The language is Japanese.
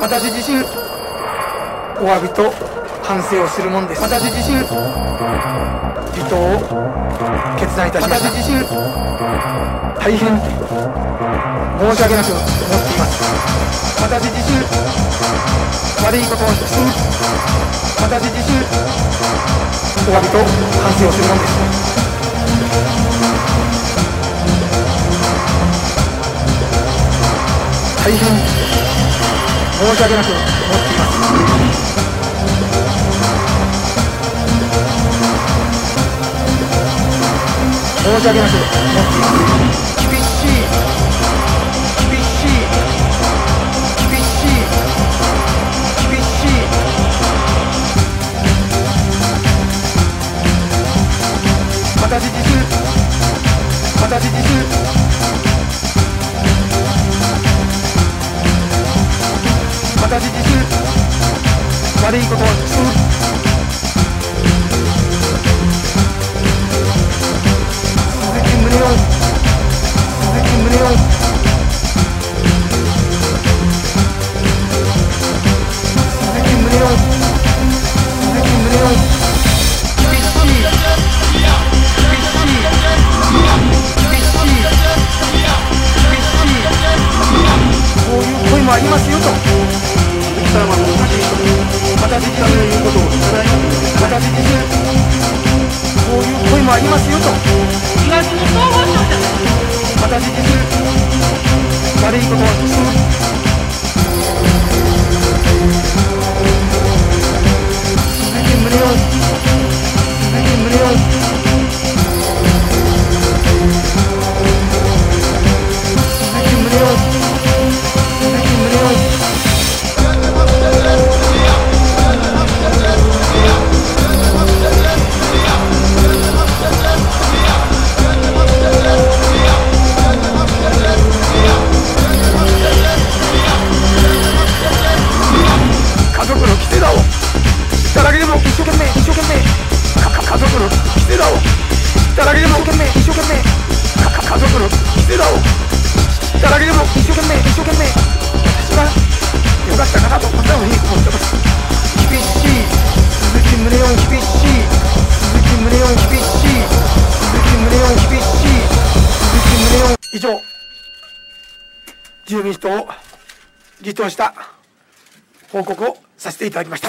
私自身お詫びと反省をするもんです。私自身離党を決断いたしました。私自身大変申し訳なく思っています。私自身悪いことをする私自身お詫びと反省をするもんです。大変申し訳なく思っています申し訳なく思っています。私自身私自身悪いことをする。ありますよと。さらばの難しい私自人の身言うことを聞かない。私自身こういう声もありますよと。東の総合商社。私自身生懸命一生懸命。家族の規制だを知っただけでも一生懸命一生懸命。家族の規制だをだけでも一生懸命一生懸命。私はよかったかなとこんなふうに思ってます。厳しい。鈴木宗男厳しい。鈴木宗男厳しい。鈴木宗男厳しい。鈴木宗男以上。自由民主党を離党した報告をさせていただきました。